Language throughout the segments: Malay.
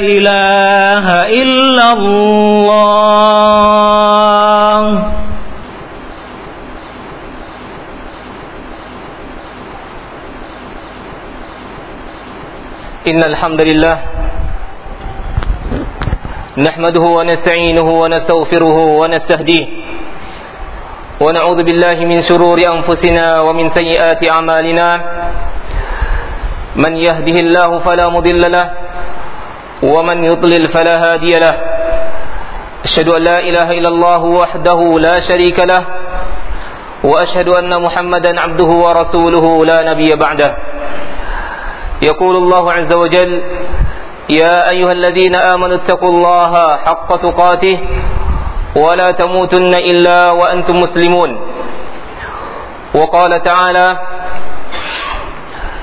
إله إلا الله. إن الحمد لله نحمده ونستعينه ونستغفره ونستهديه. ونعوذ بالله من شرور أنفسنا ومن سيئات أعمالنا. من يهده الله فلا مضل له ومن يضلل فلا هادي له. أشهد أن لا إله إلا الله وحده لا شريك له. وأشهد أن محمدا عبده ورسوله لا نبي بعده. يقول الله عز وجل يا أيها الذين آمنوا اتقوا الله حق تقاته ولا تموتن إلا وأنتم مسلمون. وقال تعالى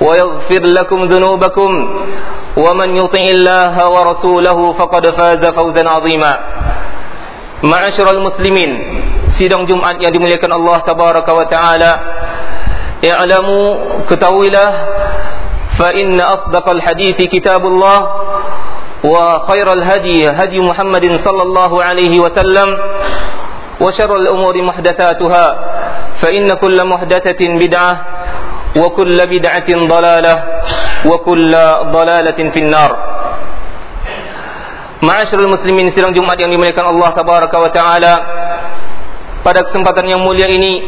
ويغفر لكم ذنوبكم ومن يطع الله ورسوله فقد فاز فوزا عظيما معاشر المسلمين sidang Jumat yang dimuliakan Allah tabaraka wa taala i'lamu ketahuilah fa inna asdaqal hadithi kitabullah wa khairal hadi hadi Muhammadin sallallahu alaihi wasallam wa syarrul umuri muhdatsatuha fa inna kulla muhdatsatin bid'ah kulla bid'atin dalalah. Wa kulla dalalatin finnar. Ma'asyiral muslimin sidang Jumat yang dimuliakan Allah wa taala. Pada kesempatan yang mulia ini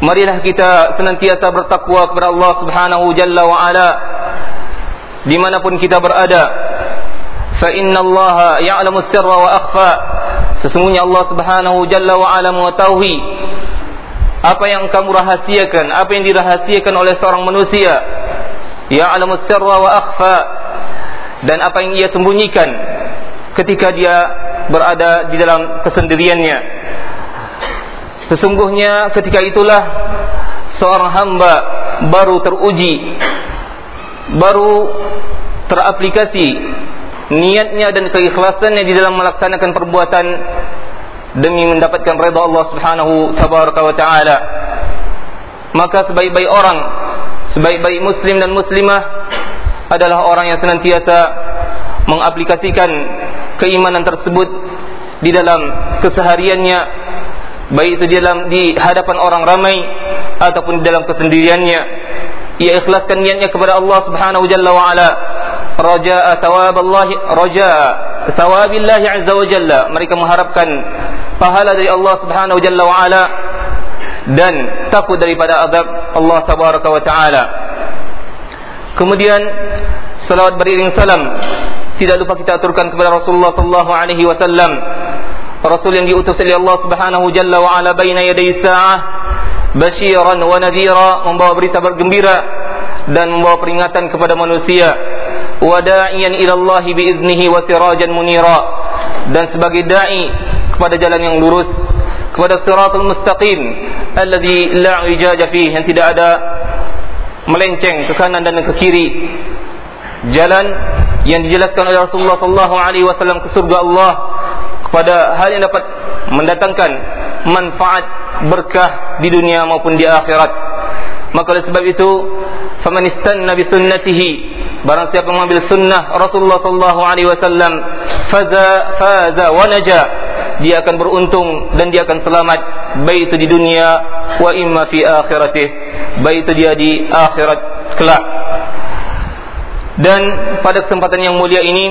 marilah kita senantiasa bertakwa kepada Allah Subhanahu jalla wa ala. Dimanapun kita berada fa inna Allah ya'lamu sirra wa akhfa. Sesungguhnya Allah Subhanahu jalla wa ala mengetahui apa yang kamu rahasiakan? Apa yang dirahasiakan oleh seorang manusia? Ya'lamu sirra wa akhfa. Dan apa yang ia sembunyikan ketika dia berada di dalam kesendiriannya. Sesungguhnya ketika itulah seorang hamba baru teruji baru teraplikasi niatnya dan keikhlasannya di dalam melaksanakan perbuatan demi mendapatkan redha Allah Subhanahu tabaraka wa taala. Maka sebaik-baik orang sebaik-baik muslim dan muslimah adalah orang yang senantiasa mengaplikasikan keimanan tersebut di dalam kesehariannya. Baik itu di dalam di hadapan orang ramai ataupun di dalam kesendiriannya. Ia ikhlaskan niatnya kepada Allah Subhanahu jalla wa ala. Rajaa thawab Allah rajaa thawabillah azza wa jalla. Mereka mengharapkan pahala dari Allah Subhanahu jalla wa ala dan takut daripada azab Allah tabaraka wa taala. Kemudian salawat beriring salam. Tidak lupa kita aturkan kepada Rasulullah sallallahu alaihi wasallam. Rasul yang diutus oleh Allah Subhanahu jalla wa ala baina yaday sa'ah basyiran wa nadhira membawa berita bergembira dan membawa peringatan kepada manusia wa da'iyan ila Allah bi iznihi wa sirajan munira. Dan sebagai dai kepada jalan yang lurus kepada siratul mustaqim alladhi la ijaja fihi yang tidak ada melenceng ke kanan dan ke kiri. Jalan yang dijelaskan oleh Rasulullah sallallahu alaihi wasallam ke surga Allah kepada hal yang dapat mendatangkan manfaat berkah di dunia maupun di akhirat. Maka oleh sebab itu faman istanna bi sunnatihi barang siapa mengambil sunnah Rasulullah sallallahu alaihi wasallam faza faza wa naja dia akan beruntung dan dia akan selamat. Baik itu di dunia wa imma fi akhiratih. Baik itu dia di akhirat kelak. Dan pada kesempatan yang mulia ini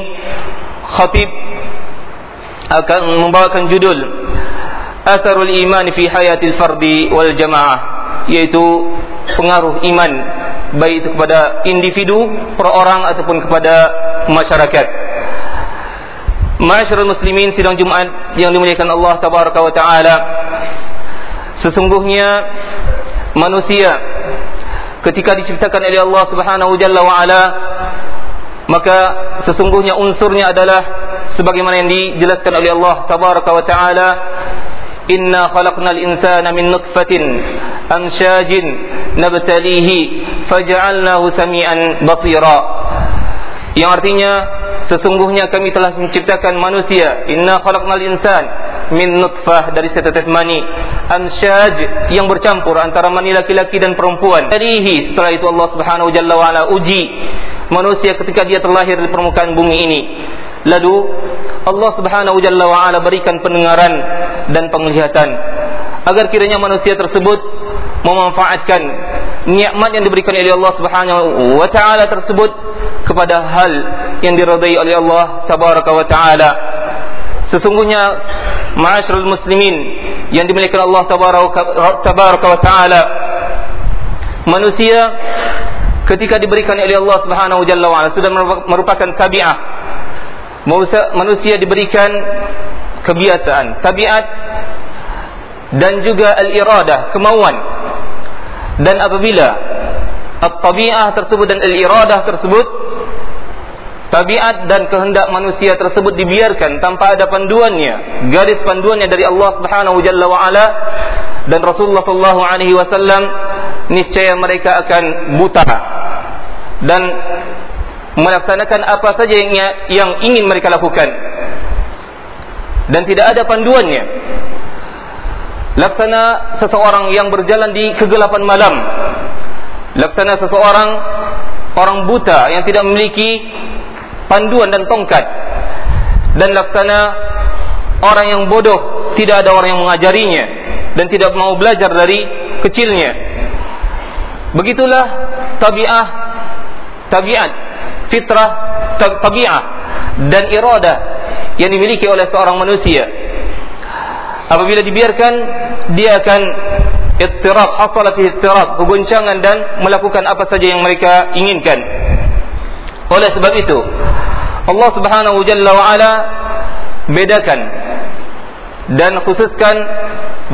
khatib akan membawakan judul Asarul Iman fi Hayatil Fardi wal Jamaah yaitu pengaruh iman baik itu kepada individu, perorang ataupun kepada masyarakat. Masyarakat muslimin sidang Jumat yang dimuliakan Allah tabaraka wa taala. Sesungguhnya manusia ketika diciptakan oleh Allah Subhanahu wa ala maka sesungguhnya unsurnya adalah sebagaimana yang dijelaskan oleh Allah tabaraka wa taala inna khalaqnal insana min nutfatin amshajin nabtalihi faj'alnahu samian basira. Yang artinya sesungguhnya kami telah menciptakan manusia. Inna khalaqnal insan min nutfah dari setetes mani. Amshaj yang bercampur antara mani laki-laki dan perempuan. Darihi setelah itu Allah Subhanahu wa jalla wa ala uji manusia ketika dia terlahir di permukaan bumi ini. Lalu Allah Subhanahu Jalla wa ala berikan pendengaran dan penglihatan. Agar kiranya manusia tersebut memanfaatkan nikmat yang diberikan oleh Allah Subhanahu wa taala tersebut kepada hal yang diridai oleh Allah tabaraka wa taala. Sesungguhnya ma'asyiral muslimin yang dimuliakan Allah tabaraka wa taala. Manusia ketika diberikan oleh Allah Subhanahu wa ala sudah merupakan tabiat manusia diberikan kebiasaan tabiat dan juga al-iradah kemauan. Dan apabila at-tabi'ah tersebut dan al-iradah tersebut tabiat dan kehendak manusia tersebut dibiarkan tanpa ada panduannya. Garis panduannya dari Allah Subhanahu Jalla wa ala dan Rasulullah sallallahu alaihi wasallam niscaya mereka akan buta. Dan melaksanakan apa saja yang, yang ingin mereka lakukan. Dan tidak ada panduannya. Laksana seseorang yang berjalan di kegelapan malam. Laksana seseorang orang buta yang tidak memiliki panduan dan tongkat. Dan laksana orang yang bodoh tidak ada orang yang mengajarinya. Dan tidak mau belajar dari kecilnya. Begitulah tabiat tabiat fitrah tabiat dan iradah yang dimiliki oleh seorang manusia. Apabila dibiarkan dia akan ittirab hasalat ittirab kegoncangan dan melakukan apa saja yang mereka inginkan oleh sebab itu Allah Subhanahu jalla wa ala bedakan dan khususkan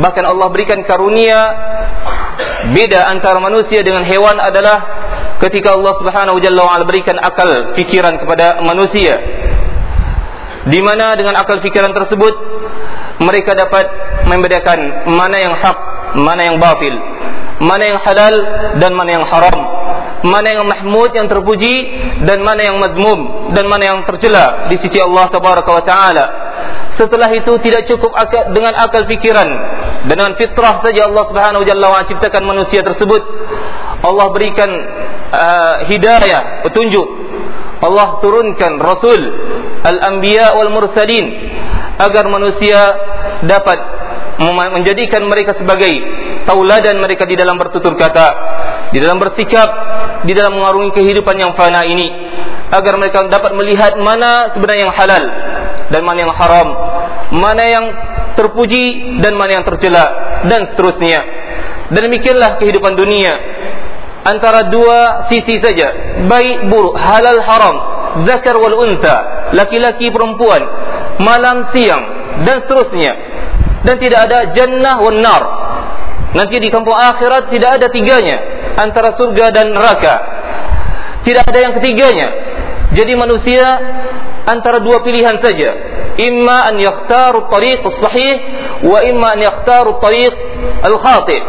bahkan Allah berikan karunia beda antara manusia dengan hewan adalah ketika Allah Subhanahu jalla wa ala berikan akal fikiran kepada manusia. Di mana dengan akal fikiran tersebut mereka dapat membedakan mana yang hak mana yang batil mana yang halal dan mana yang haram mana yang mahmud yang terpuji dan mana yang mazmum dan mana yang tercela di sisi Allah tabaraka wa taala. Setelah itu tidak cukup akal, dengan akal fikiran. Dengan fitrah saja Allah Subhanahu wa taala ciptakan manusia tersebut. Allah berikan uh, hidayah petunjuk. Allah turunkan rasul al-anbiya wal mursalin agar manusia dapat menjadikan mereka sebagai tauladan mereka di dalam bertutur kata di dalam bersikap di dalam mengarungi kehidupan yang fana ini agar mereka dapat melihat mana sebenarnya yang halal dan mana yang haram mana yang terpuji dan mana yang tercela dan seterusnya. Dan demikianlah kehidupan dunia. Antara dua sisi saja baik buruk halal haram zakar wal unta laki-laki perempuan malam siang dan seterusnya. Dan tidak ada jannah wan nar nanti di kampung akhirat tidak ada tiganya antara surga dan neraka. Tidak ada yang ketiganya. Jadi manusia antara dua pilihan saja. Imma an yakhtaru at-tariq as-sahih wa imma an yakhtaru at-tariq al-khati'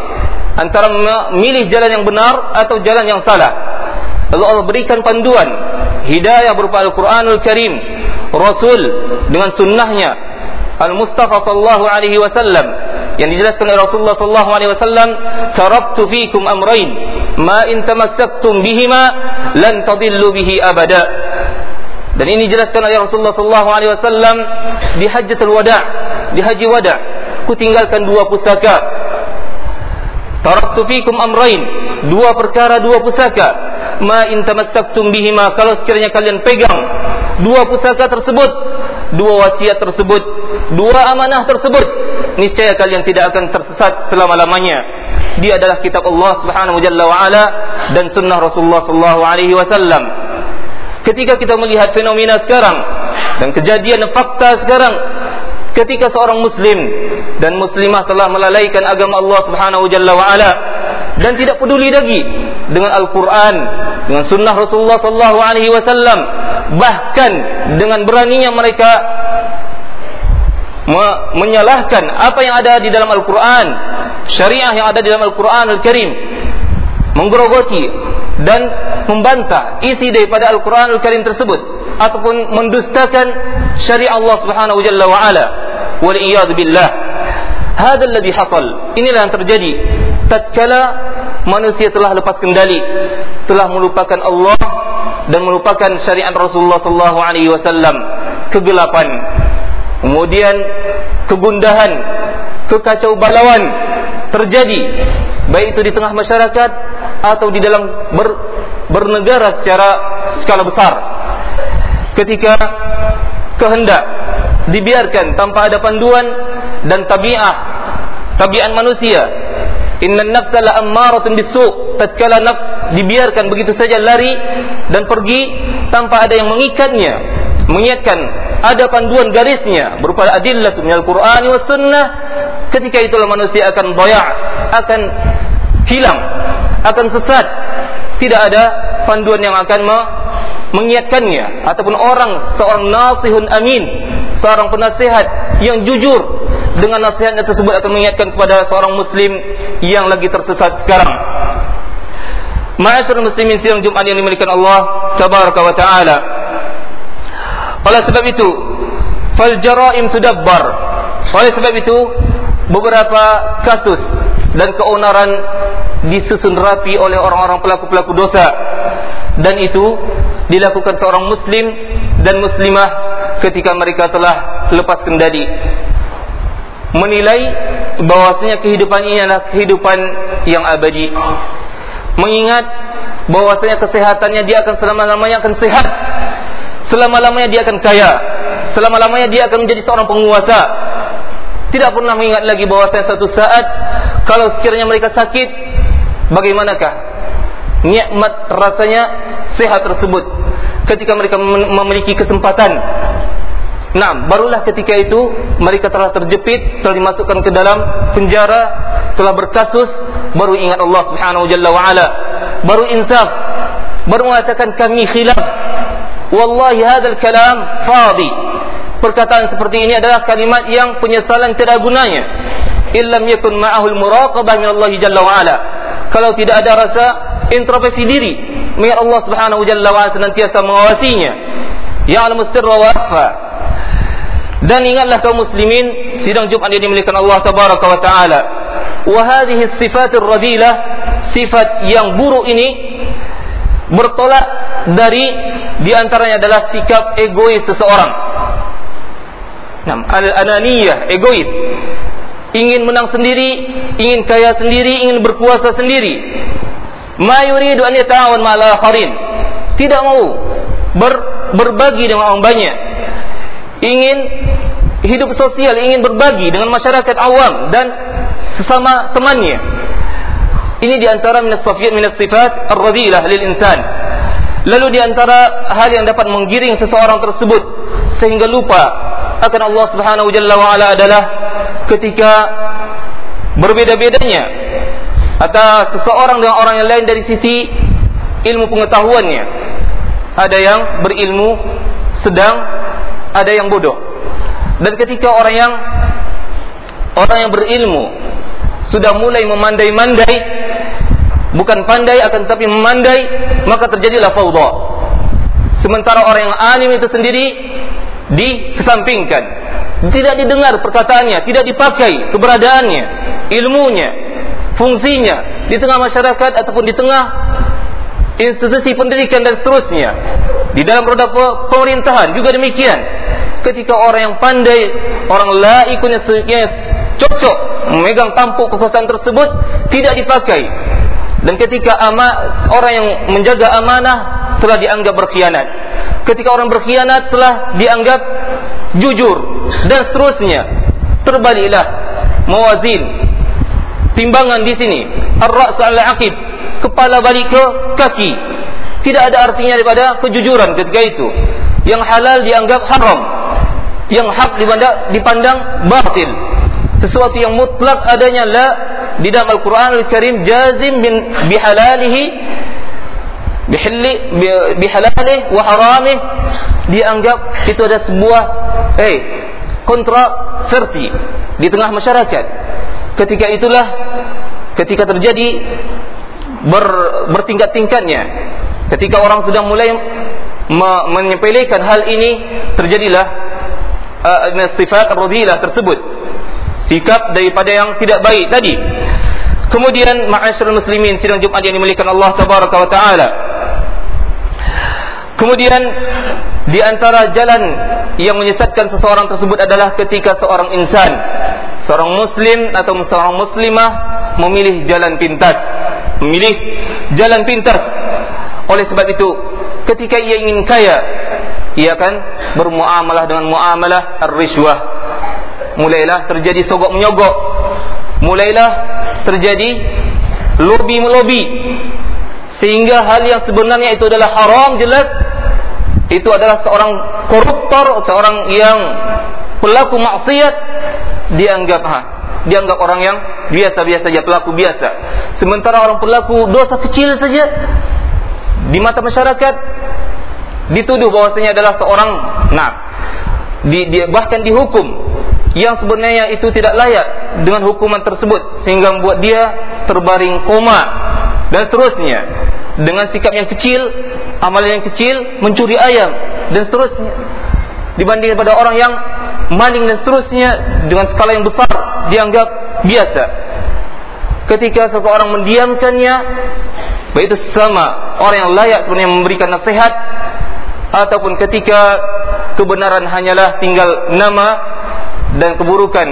antara memilih jalan yang benar atau jalan yang salah. Lalu Allah berikan panduan hidayah berupa Al-Qur'anul Karim Rasul dengan sunnahnya Al-Mustafa sallallahu alaihi wasallam yang dijelaskan oleh Rasulullah sallallahu alaihi wasallam taraktu fikum amrayn ma in tamassaktum bihima lan tadillu bihi abada. Dan ini dijelaskan oleh Rasulullah sallallahu alaihi wasallam di Hajjatul Wada' di haji wada' ku tinggalkan dua pusaka. Taraktu fikum amrayn dua perkara dua pusaka. Ma in tamassaktum bihima kalau sekiranya kalian pegang dua pusaka tersebut dua wasiat tersebut dua amanah tersebut niscaya kalian tidak akan tersesat selama-lamanya. Dia adalah kitab Allah Subhanahu wa taala dan sunnah Rasulullah sallallahu alaihi wasallam. Ketika kita melihat fenomena sekarang dan kejadian fakta sekarang ketika seorang muslim dan muslimah telah melalaikan agama Allah Subhanahu wa taala dan tidak peduli lagi dengan Al-Qur'an dengan sunnah Rasulullah sallallahu alaihi wasallam bahkan dengan beraninya mereka menyalahkan apa yang ada di dalam Al-Quran syariah yang ada di dalam Al-Quran Al-Karim menggerogoti dan membantah isi daripada Al-Quran Al-Karim tersebut ataupun mendustakan syariah Allah Subhanahu wa taala wal iyad billah. Hada alladhi hasal. Inilah yang terjadi. Tatkala manusia telah lepas kendali telah melupakan Allah dan melupakan syariat Rasulullah sallallahu alaihi wasallam. Kegelapan. Kemudian kegundahan kekacau balauan terjadi. Baik itu di tengah masyarakat atau di dalam ber, bernegara secara skala besar. Ketika kehendak dibiarkan tanpa ada panduan dan tabiat tabiat manusia Inna nafsa la ammaratun bisu' tatkala nafs dibiarkan begitu saja lari dan pergi tanpa ada yang mengikatnya mengingatkan ada panduan garisnya berupa adillah min al-Qur'an wa sunnah ketika itulah manusia akan boyak akan hilang akan sesat. Tidak ada panduan yang akan mengingatkannya ataupun orang seorang nasihun amin seorang penasihat yang jujur dengan nasihatnya tersebut akan mengingatkan kepada seorang muslim yang lagi tersesat sekarang. Ma'asyiral muslimin siang Jumat yang dimiliki Allah tabaraka wa taala. Oleh sebab itu, fal jaraim tudabbar. Oleh sebab itu, beberapa kasus dan keonaran disusun rapi oleh orang-orang pelaku-pelaku dosa. Dan itu dilakukan seorang muslim dan muslimah ketika mereka telah lepas kendali. Menilai bahwasanya kehidupan ini adalah kehidupan yang abadi. Mengingat bahwasanya kesehatannya dia akan selama-lamanya akan sehat. Selama-lamanya dia akan kaya. Selama-lamanya dia akan menjadi seorang penguasa tidak pernah mengingat lagi bahwasanya satu saat kalau sekiranya mereka sakit bagaimanakah nikmat rasanya sehat tersebut ketika mereka memiliki kesempatan Nah, barulah ketika itu mereka telah terjepit, telah dimasukkan ke dalam penjara, telah berkasus, baru ingat Allah Subhanahu wa taala. Baru insaf, baru mengatakan kami khilaf. Wallahi hadzal kalam fadhi. Perkataan seperti ini adalah kalimat yang penyesalan tidak gunanya. Illam yakun ma'ahu al-muraqabah min Allah jalla wa ala. Kalau tidak ada rasa introspeksi diri, mengingat Allah Subhanahu wa taala senantiasa mengawasinya. Ya'lamu sirra wa akhfa dan ingatlah kaum muslimin sidang Jumat ini dimuliakan Allah tabaraka wa taala wa hadhihi sifat ar-radilah sifat yang buruk ini bertolak dari di antaranya adalah sikap egois seseorang al-ananiyah egois. Ingin menang sendiri ingin kaya sendiri ingin berkuasa sendiri. Ma yuridu an yata'awan ma'al akharin. Tidak mau ber, berbagi dengan orang banyak. Ingin hidup sosial, ingin berbagi dengan masyarakat awam dan sesama temannya. Ini di antara minas sifat minas sifat ar-radilah lil insan. Lalu di antara hal yang dapat menggiring seseorang tersebut sehingga lupa akan Allah Subhanahu wa taala adalah ketika berbeda-bedanya atau seseorang dengan orang yang lain dari sisi ilmu pengetahuannya. Ada yang berilmu sedang ada yang bodoh. Dan ketika orang yang orang yang berilmu sudah mulai memandai-mandai bukan pandai akan tetapi memandai maka terjadilah fawdha. Sementara orang yang alim itu sendiri dikesampingkan. Tidak didengar perkataannya, tidak dipakai keberadaannya, ilmunya, fungsinya di tengah masyarakat ataupun di tengah institusi pendidikan dan seterusnya. Di dalam roda pemerintahan juga demikian. Ketika orang yang pandai, orang laikun yang cocok memegang tampuk kekuasaan tersebut tidak dipakai. Dan ketika ama, orang yang menjaga amanah telah dianggap berkhianat. Ketika orang berkhianat telah dianggap jujur dan seterusnya. Terbaliklah mawazin timbangan di sini. Ar-ra's al-aqib kepala balik ke kaki. Tidak ada artinya daripada kejujuran ketika itu. Yang halal dianggap haram. Yang hak dipandang, dipandang batil. Sesuatu yang mutlak adanya la di dalam Al-Quran Al-Karim jazim bin bihalalihi bihalli bihalalih wa haramih dianggap itu ada sebuah eh kontroversi di tengah masyarakat. Ketika itulah ketika terjadi ber, bertingkat-tingkatnya. Ketika orang sudah mulai me, menyepelekan hal ini, terjadilah uh, sifat radilah tersebut. Sikap daripada yang tidak baik tadi. Kemudian ma'asyiral muslimin sidang Jumat yang dimuliakan Allah tabaraka wa taala. Kemudian di antara jalan yang menyesatkan seseorang tersebut adalah ketika seorang insan, seorang muslim atau seorang muslimah memilih jalan pintas memilih jalan pintas. Oleh sebab itu, ketika ia ingin kaya, ia akan bermuamalah dengan muamalah ar-rishwah. Mulailah terjadi sogok menyogok. Mulailah terjadi lobby melobi. Sehingga hal yang sebenarnya itu adalah haram jelas itu adalah seorang koruptor, seorang yang pelaku maksiat dianggap ha, dianggap orang yang biasa-biasa saja pelaku biasa. Sementara orang pelaku dosa kecil saja di mata masyarakat dituduh bahwasanya adalah seorang nah di, di, bahkan dihukum yang sebenarnya itu tidak layak dengan hukuman tersebut sehingga membuat dia terbaring koma dan seterusnya dengan sikap yang kecil amalan yang kecil mencuri ayam dan seterusnya dibanding pada orang yang maling dan seterusnya dengan skala yang besar dianggap biasa. Ketika seseorang mendiamkannya, baik itu sama orang yang layak sebenarnya memberikan nasihat ataupun ketika kebenaran hanyalah tinggal nama dan keburukan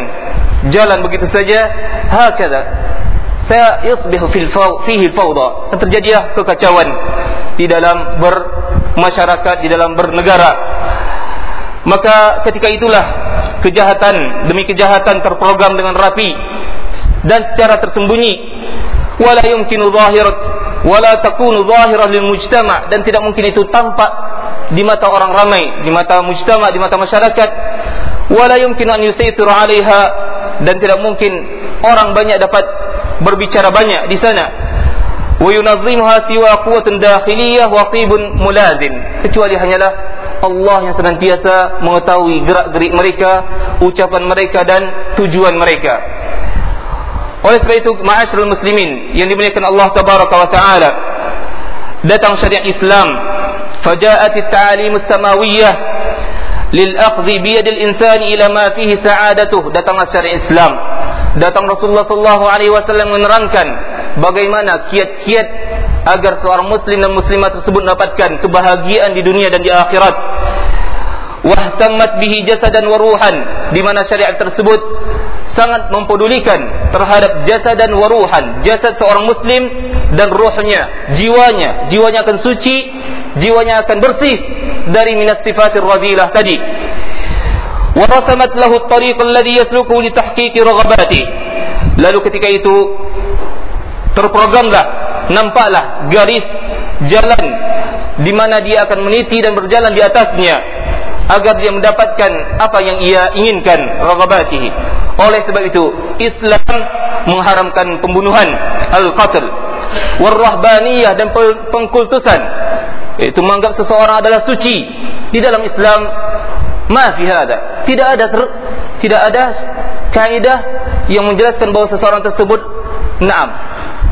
jalan begitu saja, hakada. Saya yusbihu fil fihi fawda. Terjadilah kekacauan di dalam bermasyarakat, di dalam bernegara. Maka ketika itulah kejahatan demi kejahatan terprogram dengan rapi dan secara tersembunyi wala yumkinu zahirat wala takunu zahiran lil mujtama. Dan tidak mungkin itu tampak di mata orang ramai di mata mujtama di mata masyarakat. Wala yumkinu an yusaytir 'alaiha. Dan tidak mungkin orang banyak dapat berbicara banyak di sana. Wa yunazzimuha siwa quwwatun dakhiliyah wa qibun mulazim kecuali hanyalah Allah yang senantiasa mengetahui gerak-gerik mereka, ucapan mereka dan tujuan mereka. Oleh sebab itu, ma'asyiral muslimin yang dimuliakan Allah tabaraka wa taala, datang syariat Islam, faja'at at-ta'lim as-samawiyyah lil akhdhi bi yadil insani ila ma fihi sa'adatuh. Datanglah syariat Islam. Datang Rasulullah sallallahu alaihi wasallam menerangkan bagaimana kiat-kiat agar seorang muslim dan muslimah tersebut mendapatkan kebahagiaan di dunia dan di akhirat. Wahtammat bihi jasadan wa ruhan di mana syariat tersebut sangat mempedulikan terhadap jasad dan waruhan jasad seorang muslim dan ruhnya jiwanya. Jiwanya akan suci jiwanya akan bersih dari minat sifatir radilah tadi. Rasamat lahu at-tariq alladhi yasluku li raghabati. Lalu ketika itu terprogramlah nampaklah garis jalan di mana dia akan meniti dan berjalan di atasnya agar dia mendapatkan apa yang ia inginkan raghabatihi. Oleh sebab itu Islam mengharamkan pembunuhan al-qatl warahbaniyah dan pengkultusan. Itu menganggap seseorang adalah suci. Di dalam Islam ma fi hada. Tidak ada tidak ada kaidah yang menjelaskan bahawa seseorang tersebut na'am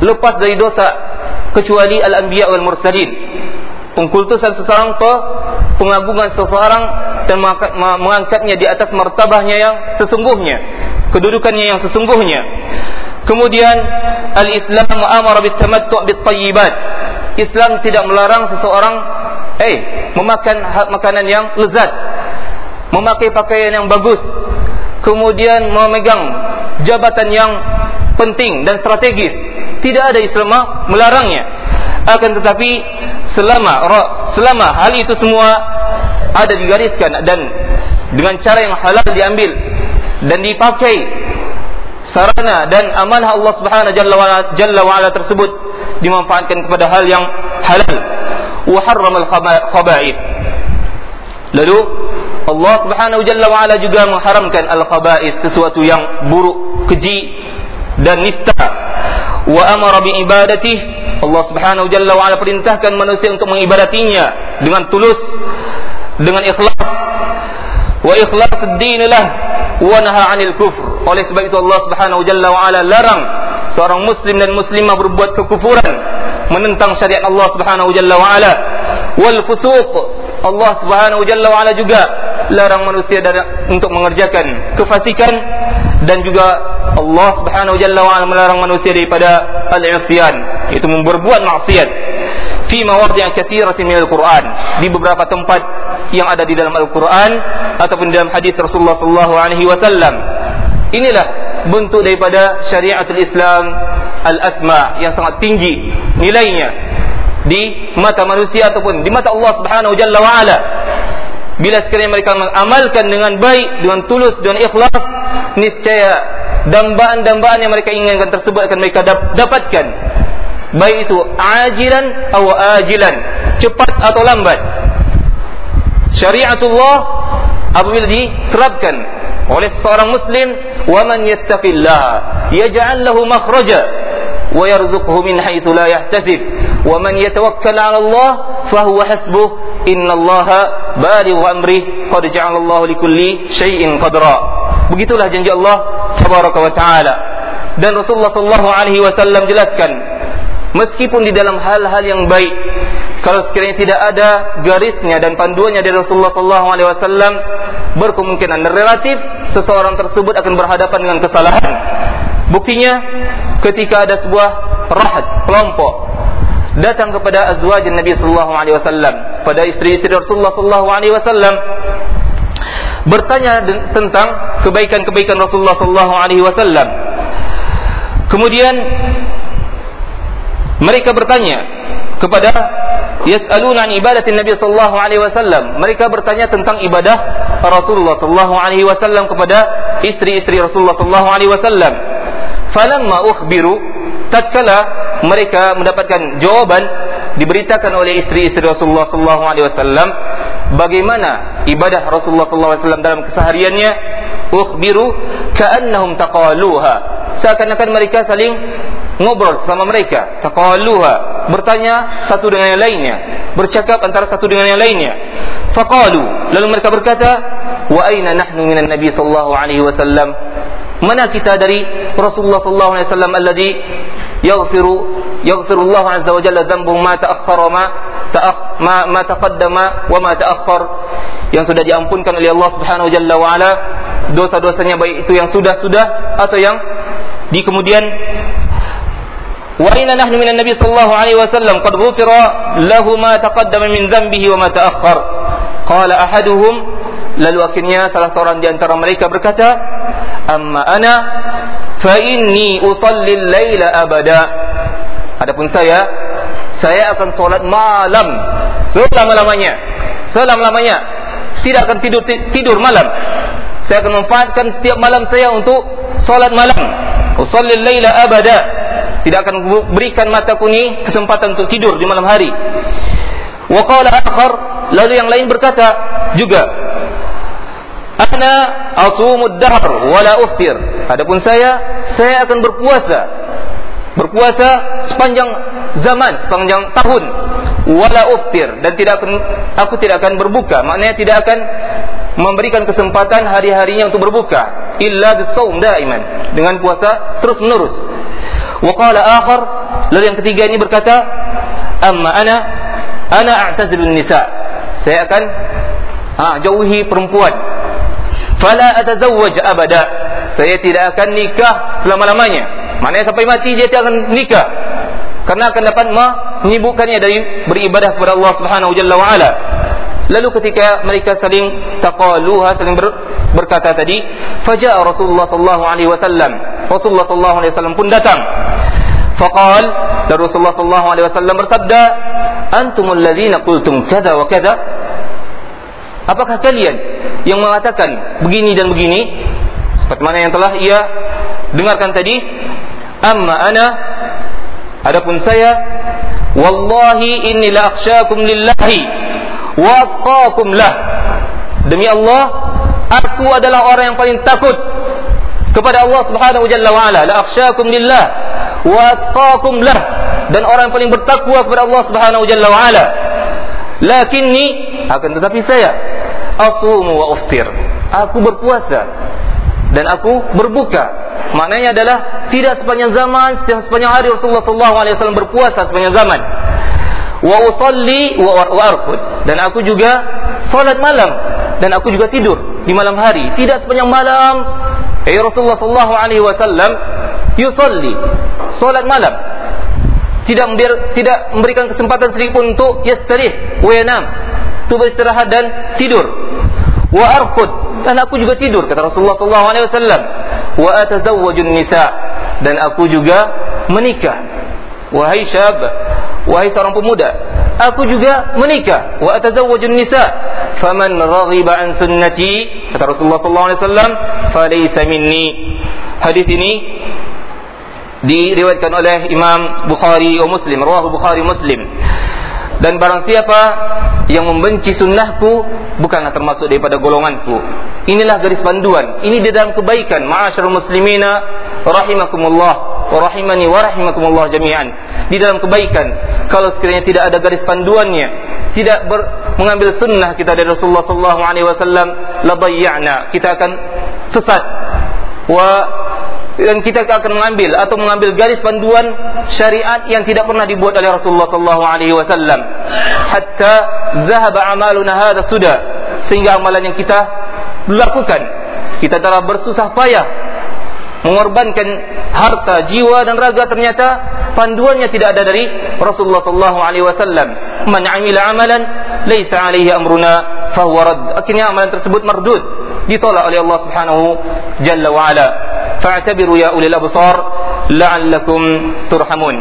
lepas dari dosa kecuali al-anbiya wal mursalin pengkultusan seseorang pe, pengagungan seseorang dan mengangkatnya di atas martabahnya yang sesungguhnya kedudukannya yang sesungguhnya. Kemudian al-islam amara bit tamattu' bit tayyibat Islam tidak melarang seseorang eh memakan makanan yang lezat memakai pakaian yang bagus kemudian memegang jabatan yang penting dan strategis. Tidak ada Islam melarangnya. Akan tetapi selama selama hal itu semua ada digariskan dan dengan cara yang halal diambil dan dipakai sarana dan amanah Allah Subhanahu wa jalla wa ala tersebut dimanfaatkan kepada hal yang halal. Wa harrama al-khaba'ith lalu Allah Subhanahu wa ala juga mengharamkan al-khaba'ith sesuatu yang buruk keji dan nista. Wa amara bi ibadati Allah Subhanahu jalla wa ala perintahkan manusia untuk mengibadatinya dengan tulus dengan ikhlas wa ikhlas ad-din lah wa naha 'anil kufr. Oleh sebab itu Allah Subhanahu jalla wa ala larang seorang muslim dan muslimah berbuat kekufuran menentang syariat Allah Subhanahu jalla wa ala wal fusuq. Allah Subhanahu jalla wa ala juga larang manusia dari, untuk mengerjakan kefasikan dan juga Allah Subhanahu jalla wa ala melarang manusia daripada al-'isyan, itu memperbuat maksiat. Fi mawadhi' katsiratin min al-Qur'an di beberapa tempat yang ada di dalam Al-Qur'an ataupun dalam hadis Rasulullah sallallahu alaihi wasallam. Inilah bentuk daripada syariatul Islam al-asma yang sangat tinggi nilainya di mata manusia ataupun di mata Allah Subhanahu jalla wa ala bila sekiranya mereka mengamalkan dengan baik dengan tulus dengan ikhlas niscaya dambaan-dambaan yang mereka inginkan tersebut akan mereka dapatkan. Baik itu ajilan atau ajilan cepat atau lambat. Syariatullah apabila diterapkan oleh seorang muslim wa man yattaqillah yaj'al lahu makhraja min haythu la yahtasib wa man yatawakkal 'ala Allah fa huwa hasbuh innallaha baligh amri qad ja'ala Allah likulli shay'in qadra begitulah janji Allah tabaraka wa taala. Dan Rasulullah sallallahu alaihi wasallam jelaskan meskipun di dalam hal-hal yang baik kalau sekiranya tidak ada garisnya dan panduannya dari Rasulullah sallallahu alaihi wasallam berkemungkinan relatif seseorang tersebut akan berhadapan dengan kesalahan buktinya ketika ada sebuah rahat kelompok datang kepada azwaj Nabi sallallahu alaihi wasallam pada istri-istri Rasulullah sallallahu alaihi wasallam bertanya tentang kebaikan-kebaikan Rasulullah sallallahu alaihi wasallam kemudian mereka bertanya kepada yas'aluna an ibadati Nabi sallallahu alaihi wasallam. Mereka bertanya tentang ibadah Rasulullah sallallahu alaihi wasallam kepada istri-istri Rasulullah sallallahu alaihi wasallam. Falamma ukhbiru tatkala mereka mendapatkan jawaban diberitakan oleh istri-istri Rasulullah sallallahu alaihi wasallam bagaimana ibadah Rasulullah sallallahu alaihi wasallam dalam kesehariannya? Ukhbiru ka'annahum taqaluha. Seakan-akan mereka saling ngobrol sama mereka. Taqaluha bertanya satu dengan yang lainnya bercakap antara satu dengan yang lainnya. Faqalu lalu mereka berkata wa aina nahnu minan nabi sallallahu alaihi wasallam mana kita dari Rasulullah sallallahu alaihi wasallam alladhi yaghfiru yaghfiru Allah azza wa jalla dhanbu ma ta'akhkhara ma ta'akh ma ma taqaddama wa ma ta'akhkhar. Yang sudah diampunkan oleh Allah Subhanahu Jalla wa ala. Dosa-dosanya baik itu yang sudah-sudah atau yang di kemudian. Wa inna nahnu minan nabi sallallahu alaihi wasallam qad ghufira lahu ma taqaddama min dhanbihi wa ma ta'akhkhar. Qala ahaduhum lalu akhirnya salah seorang di antara mereka berkata amma ana fa inni usalli al-laila abada. Adapun saya saya akan solat malam selama-lamanya selama-lamanya. Tidak akan tidur tidur malam. Saya akan memanfaatkan setiap malam saya untuk solat malam. Usalli al-laila abada. Tidak akan berikan mataku ni kesempatan untuk tidur di malam hari. Wa qala akhar. Lalu yang lain berkata juga ana asumud dahr wala uftir. Adapun saya saya akan berpuasa. Berpuasa sepanjang zaman sepanjang tahun. Wala uftir. Dan tidak akan aku tidak akan berbuka. Maknanya tidak akan memberikan kesempatan hari-harinya untuk berbuka. Illa bisawm daiman. Dengan puasa terus menerus wa qala akhar. Lalu yang ketiga ini berkata amma ana ana a'tazilun nisa. Saya akan ha, jauhi perempuan fala atazawwaj abada saya tidak akan nikah selama-lamanya Maknanya sampai mati dia tidak akan nikah. Karena akan dapat menyibukkannya dari beribadah kepada Allah Subhanahu wa ala. Lalu ketika mereka saling taqaluha saling ber, berkata tadi, faja'a Rasulullah sallallahu alaihi wasallam. Rasulullah sallallahu alaihi wasallam pun datang. Faqal, Rasulullah sallallahu alaihi wasallam bersabda, "Antumul ladzina qultum kadza wa kadza?" Apakah kalian yang mengatakan begini dan begini? Seperti mana yang telah ia dengarkan tadi, amma ana adapun saya wallahi inni la akhsyakum lillahi wa atqakum lah. Demi Allah aku adalah orang yang paling takut kepada Allah Subhanahu jalla wa ala. La akhsyakum lillah wa atqakum lah. Dan orang yang paling bertakwa kepada Allah Subhanahu jalla wa ala lakinni akan tetapi saya asumu wa uftir aku berpuasa dan aku berbuka Maknanya adalah tidak sepanjang zaman, sepanjang hari Rasulullah sallallahu alaihi wasallam berpuasa sepanjang zaman. Wa usalli wa arqud dan aku juga salat malam dan aku juga tidur di malam hari. Tidak sepanjang malam eh Rasulullah sallallahu alaihi wasallam yusalli salat malam. Tidak membiar, tidak memberikan kesempatan sedikit pun untuk yastarih wa yanam. Untuk beristirahat dan tidur. Wa arqud dan aku juga tidur kata Rasulullah sallallahu alaihi wasallam wa atazawwajun nisa dan aku juga menikah wahai syab wahai seorang pemuda aku juga menikah wa atazawwajun nisa faman raghiba an sunnati kata Rasulullah sallallahu alaihi wasallam falaysa minni hadis ini diriwayatkan oleh Imam Bukhari wa Muslim rawahu Bukhari Muslim. Dan barang siapa yang membenci sunnahku bukanlah termasuk daripada golonganku. Inilah garis panduan. Ini di dalam kebaikan. Ma'asyarul muslimina rahimakumullah wa rahimani wa rahimakumullah jami'an. Di dalam kebaikan kalau sekiranya tidak ada garis panduannya tidak ber, mengambil sunnah kita dari Rasulullah sallallahu alaihi wasallam la kita akan sesat. Wa dan kita akan mengambil atau mengambil garis panduan syariat yang tidak pernah dibuat oleh Rasulullah sallallahu alaihi wasallam hatta zahaba amaluna hadha sudah sehingga amalan yang kita lakukan kita telah bersusah payah mengorbankan harta, jiwa dan raga ternyata panduannya tidak ada dari Rasulullah sallallahu alaihi wasallam. Man 'amila 'amalan laisa 'alaihi amruna fahuwa rad. Akhirnya amalan tersebut mardud, ditolak oleh Allah Subhanahu jalla wa ala. Fa'tabiru ya ulil absar la'allakum turhamun.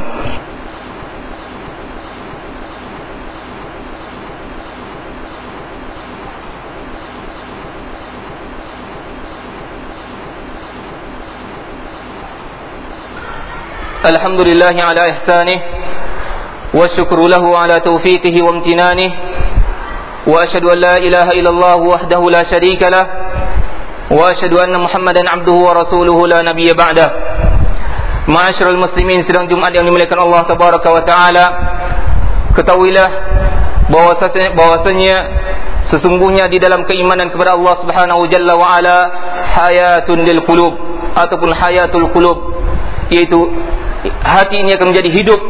الحمد لله على إحسانه والشكر له على توفيقه وامتنانه وأشهد أن لا إله إلا الله وحده لا شريك له وأشهد أن محمدا عبده ورسوله لا نبي بعده معاشر المسلمين sedang Jumat yang dimuliakan Allah tabaraka wa taala ketahuilah bahwasanya bahwasanya sesungguhnya di dalam keimanan kepada Allah Subhanahu jalla wa ala hayatun lil qulub ataupun hayatul qulub yaitu hati ini akan menjadi hidup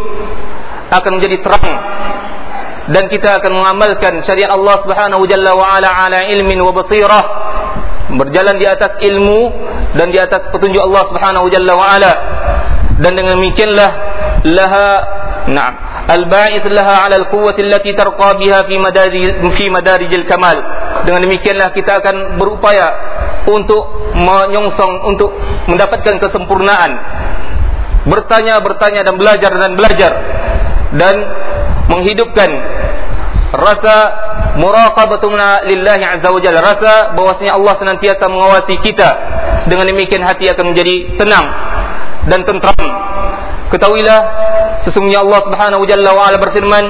akan menjadi terang dan kita akan mengamalkan syariat Allah Subhanahu Jalla wa ala ala ilmin wa basirah berjalan di atas ilmu dan di atas petunjuk Allah Subhanahu Jalla wa ala dan dengan demikianlah laha na'am al-ba'ith laha 'ala al-quwwati allati tarqa biha fi madari fi madarijil kamal. Dengan demikianlah kita akan berupaya untuk menyongsong untuk mendapatkan kesempurnaan. Bertanya bertanya dan belajar dan belajar. Dan menghidupkan rasa muraqabatuna lillahi azza wajalla rasa bahwasanya Allah senantiasa mengawasi kita dengan demikian hati akan menjadi tenang dan tentram ketahuilah sesungguhnya Allah Subhanahu wa jalla wa ala berfirman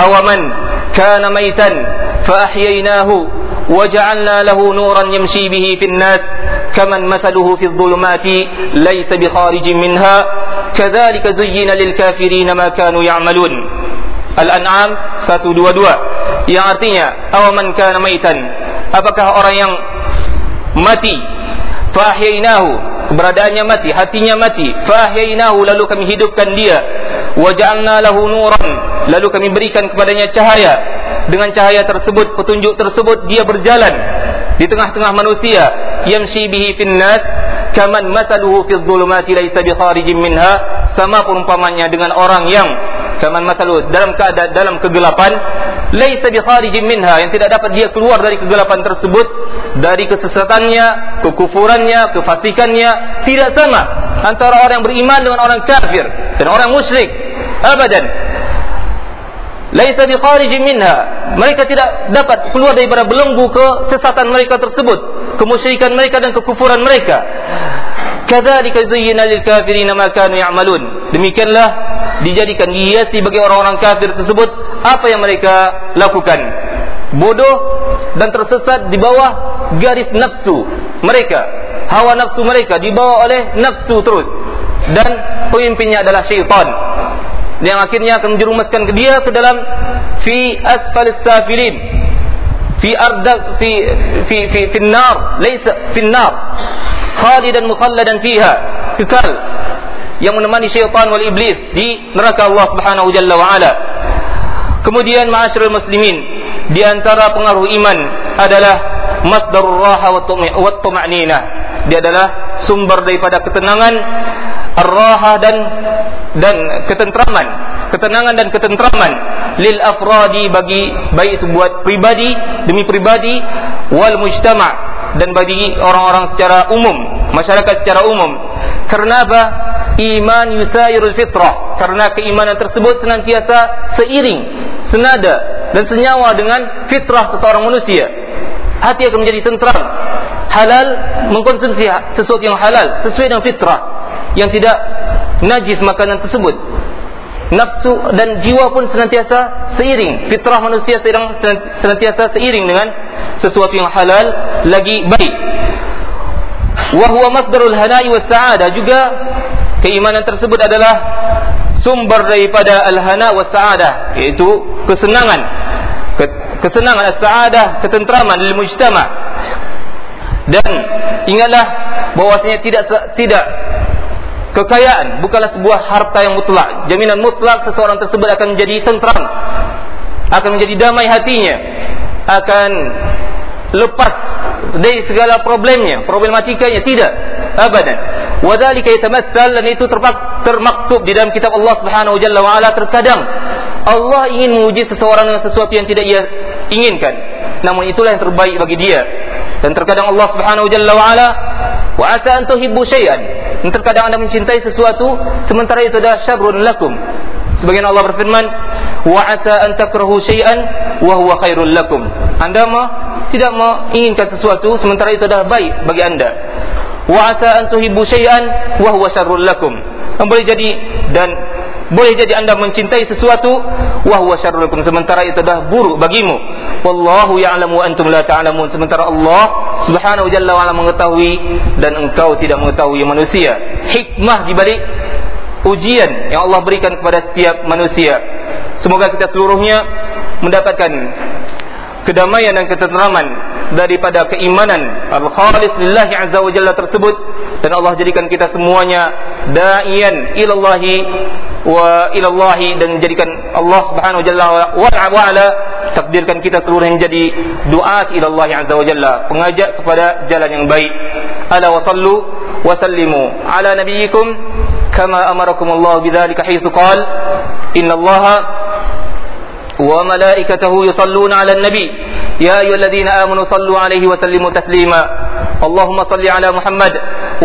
awaman kana maitan fa ahyaynahu وجعلنا له نورا يمشي به في الناس كمن مثله في الظلمات ليس بخارج منها كذلك زين للكافرين ما كانوا يعملون Al-An'am 122 yang artinya awaman kana maitan? Apakah orang yang mati fahyainahu keberadaannya mati hatinya mati fahyainahu lalu kami hidupkan dia waja'alna lahu nuran lalu kami berikan kepadanya cahaya. Dengan cahaya tersebut petunjuk tersebut dia berjalan di tengah-tengah manusia. Yamshi bihi fin nas kaman masaluhu fi dhulumati laysa bi kharijin minha. Sama perumpamannya dengan orang yang kaman masalu dalam keadaan dalam kegelapan laisa bi kharijin minha yang tidak dapat dia keluar dari kegelapan tersebut dari kesesatannya kekufurannya kefasikannya tidak sama antara orang yang beriman dengan orang kafir dan orang musyrik. Abadan. Laisa bi kharijin minha. Mereka tidak dapat keluar daripada belenggu kesesatan mereka tersebut kemusyrikan mereka dan kekufuran mereka kadzalika zayyana lil kafirin ma kanu ya'malun. Demikianlah dijadikan hiasi bagi orang-orang kafir tersebut apa yang mereka lakukan. Bodoh dan tersesat di bawah garis nafsu mereka. Hawa nafsu mereka dibawa oleh nafsu terus. Dan pemimpinnya adalah syaitan. Yang akhirnya akan menjerumuskan dia ke dalam fi asfalis safilin fi arda fi fi fi fi nar laysa fi nar khalidan mukhalladan fiha kekal yang menemani syaitan wal iblis di neraka Allah Subhanahu jalla wa ala. Kemudian ma'asyiral muslimin di antara pengaruh iman adalah masdarur raha wa tuma'ninah dia adalah sumber daripada ketenangan ar-raha dan dan ketentraman ketenangan dan ketentraman lil afradi bagi baik itu buat pribadi demi pribadi wal mujtama' dan bagi orang-orang secara umum, masyarakat secara umum. Karena apa? Iman yusairul fitrah. Karena keimanan tersebut senantiasa seiring, senada dan senyawa dengan fitrah seseorang manusia. Hati akan menjadi tentram. Halal mengkonsumsi sesuatu yang halal sesuai dengan fitrah yang tidak najis makanan tersebut. Nafsu dan jiwa pun senantiasa seiring. Fitrah manusia sedang senantiasa seiring dengan sesuatu yang halal lagi baik. Wa huwa masdarul hana'i sa'ada. Juga keimanan tersebut adalah sumber daripada al-hana sa'ada yaitu kesenangan kesenangan as-sa'adah ketentraman lil mujtama dan ingatlah bahwasanya tidak tidak Kekayaan bukanlah sebuah harta yang mutlak. Jaminan mutlak seseorang tersebut akan menjadi tentram. Akan menjadi damai hatinya. Akan lepas dari segala problemnya, problematikanya tidak. Abadan. Wadhalika yatamassal dan itu termaktub di dalam kitab Allah Subhanahu wa jalla wa ala terkadang Allah ingin menguji seseorang dengan sesuatu yang tidak ia inginkan. Namun itulah yang terbaik bagi dia. Dan terkadang Allah Subhanahu wa jalla wa ala wa asa an tuhibbu syai'an. Dan terkadang anda mencintai sesuatu sementara itu adalah syarrun lakum. Sebagian Allah berfirman wa asa an takrahu syai'an wa huwa khairul lakum. Anda ma tidak menginginkan sesuatu sementara itu adalah baik bagi anda. Wa asa an tuhibbu syai'an wa huwa syarrul lakum. Boleh jadi dan boleh jadi anda mencintai sesuatu wahwa syarrukum sementara itu dah buruk bagimu. Wallahu ya'lamu antum la ta'lamun. Sementara Allah subhanahu jalla wa mengetahui dan engkau tidak mengetahui manusia. Hikmah di balik ujian yang Allah berikan kepada setiap manusia. Semoga kita seluruhnya mendapatkan kedamaian dan ketenteraman daripada keimanan al-khalis lillahi azza wa jalla tersebut. Dan Allah jadikan kita semuanya da'iyan ilallahi wa ilallahi dan jadikan Allah subhanahu wa jalla wa ala takdirkan kita seluruhnya menjadi duat ilallahi azza wa jalla pengajak kepada jalan yang baik ala wa sallu wa sallimu ala nabiyikum kama amarakum Allah bidzalika haitsu qala inna Allah وملائكته يصلون على النبي يا أيها الذين آمنوا صلوا عليه وسلموا تسليما اللهم صل على محمد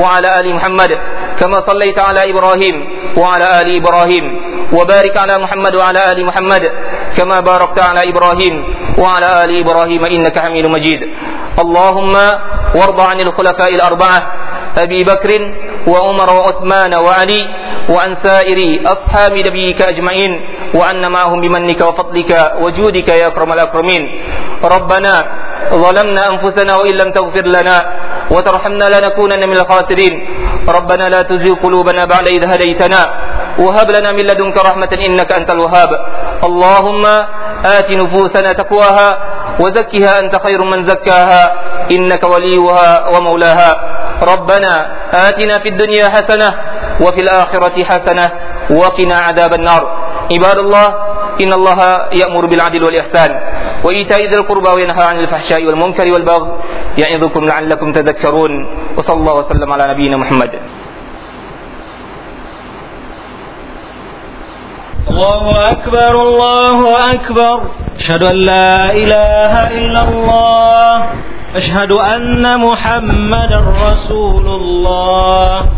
وعلى آل محمد كما صليت على إبراهيم وعلى آل إبراهيم. وبارك على محمد وعلى آل محمد كما باركت على إبراهيم وعلى آل إبراهيم إنك حميد مجيد. اللهم وارض عن الخلفاء الأربعة أبي بكر وعمر وعثمان وعلي وعن سائر أصحاب نبيك أجمعين وأن معهم بمنك وفضلك وجودك يا أكرم الأكرمين. ربنا ظلمنا أنفسنا وإن لم تغفر لنا وترحمنا لنكونن من الخاسرين. ربنا لا تزغ قلوبنا بعد إذ هديتنا وهب لنا من لدنك رحمة إنك أنت الوهاب. اللهم آت نفوسنا تقواها وزكها أنت خير من زكاها إنك وليها ومولاها. ربنا آتنا في الدنيا حسنة وفي الآخرة حسنة وقنا عذاب النار. عباد الله إن الله يأمر بالعدل والإحسان وإيتاء ذي القربى وينهى عن الفحشاء والمنكر والبغي يعظكم لعلكم تذكرون. وصلى الله وسلم على نبينا محمد. الله أكبر الله أكبر. أشهد أن لا إله إلا الله. أشهد أن محمدا رسول الله.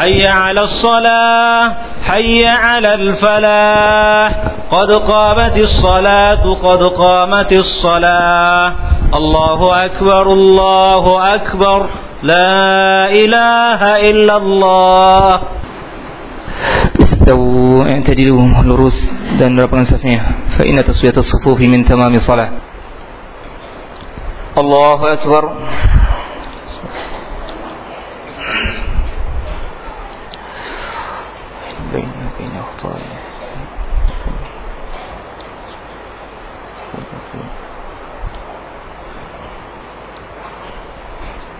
حي على الصلاة حي على الفلاح. قد قامت الصلاة قد قامت الصلاة. الله أكبر الله أكبر. لا إله إلا الله. استووا اعتدلوا lurus dan rapatkan safnya fa inna taswiyatus sufufi min tamami salah Allahu akbar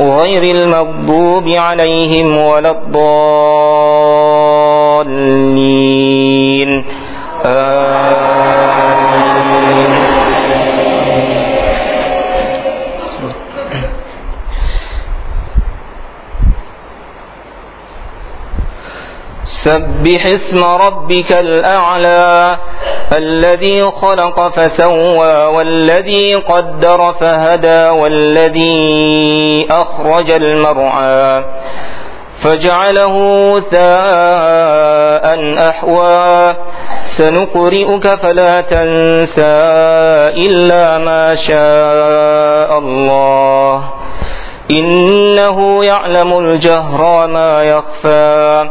غير المغضوب عليهم ولا الضالين. آمين. سبح اسم ربك الأعلى. الذي خلق فسوى والذي قدر فهدى والذي أخرج المرعى فجعله ثاء أحوى سنقرئك فلا تنسى إلا ما شاء الله إنه يعلم الجهر ما يخفى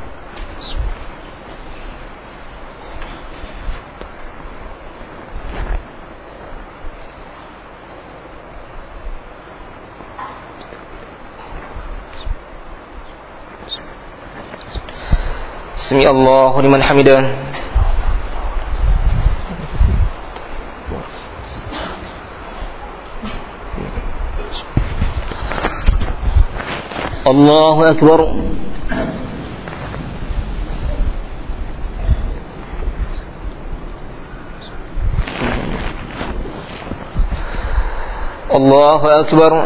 سمع الله لمن حمده الله أكبر الله أكبر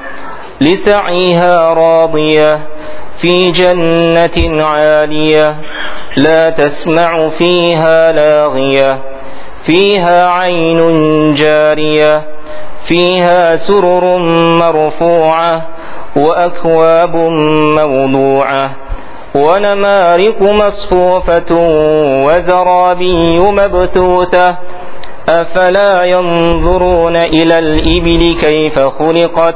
لسعيها راضية في جنة عالية. لا تسمع فيها لاغية. فيها عين جارية. فيها سرر مرفوعة وأكواب موضوعة. ونمارق مصفوفة وزرابي مبتوتة أفلا ينظرون إلى الإبل كيف خلقت؟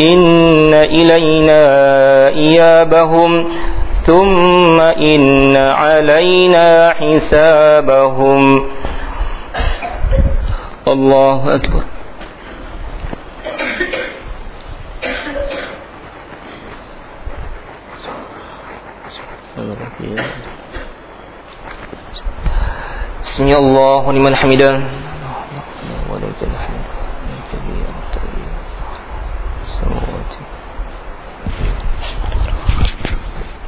إن إلينا إيابهم ثم إن علينا حسابهم. الله أكبر. بسم الله لمن حمده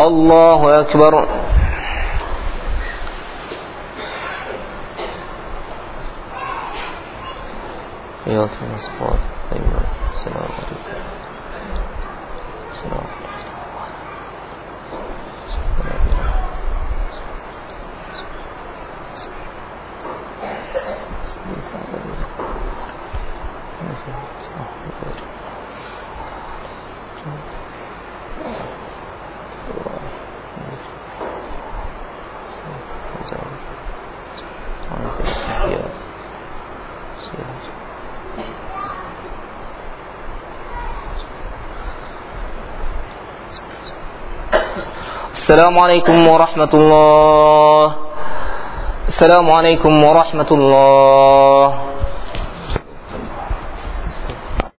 الله أكبر. الله أكبر السلام عليكم ورحمة الله السلام عليكم ورحمة الله